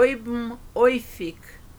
Oibm Oifik